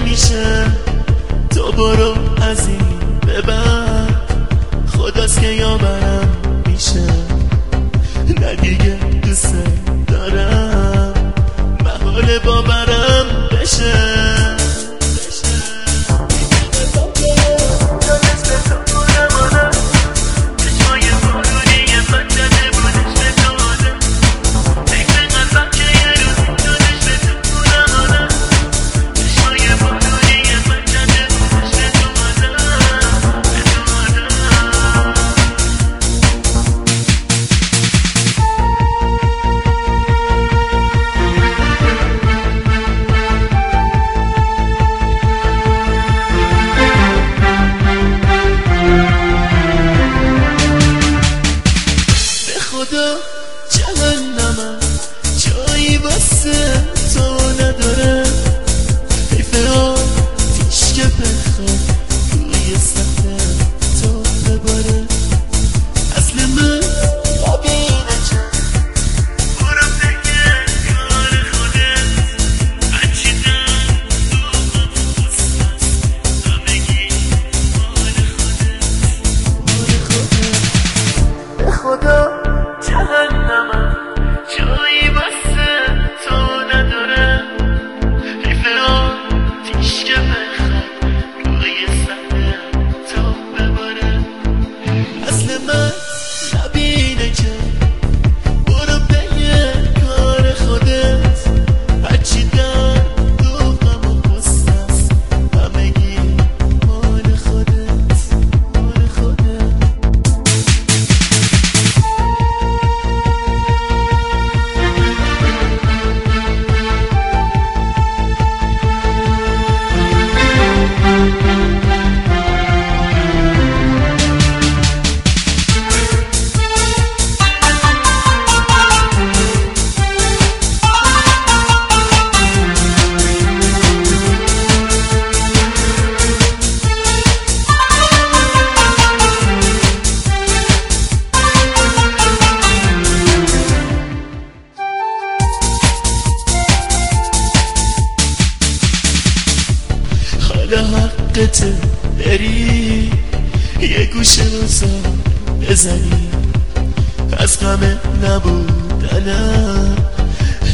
نمیشه تو برو از این خدا نما جایی واسه تو نداره. حیفه ها پیش که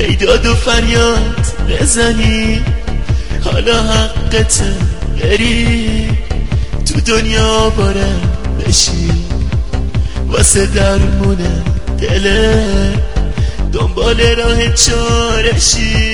پیداد و فریاد بزنی. حالا حقت بری. تو دنیا باره بشی. واسه درمونه دله دنبال راه چارشی.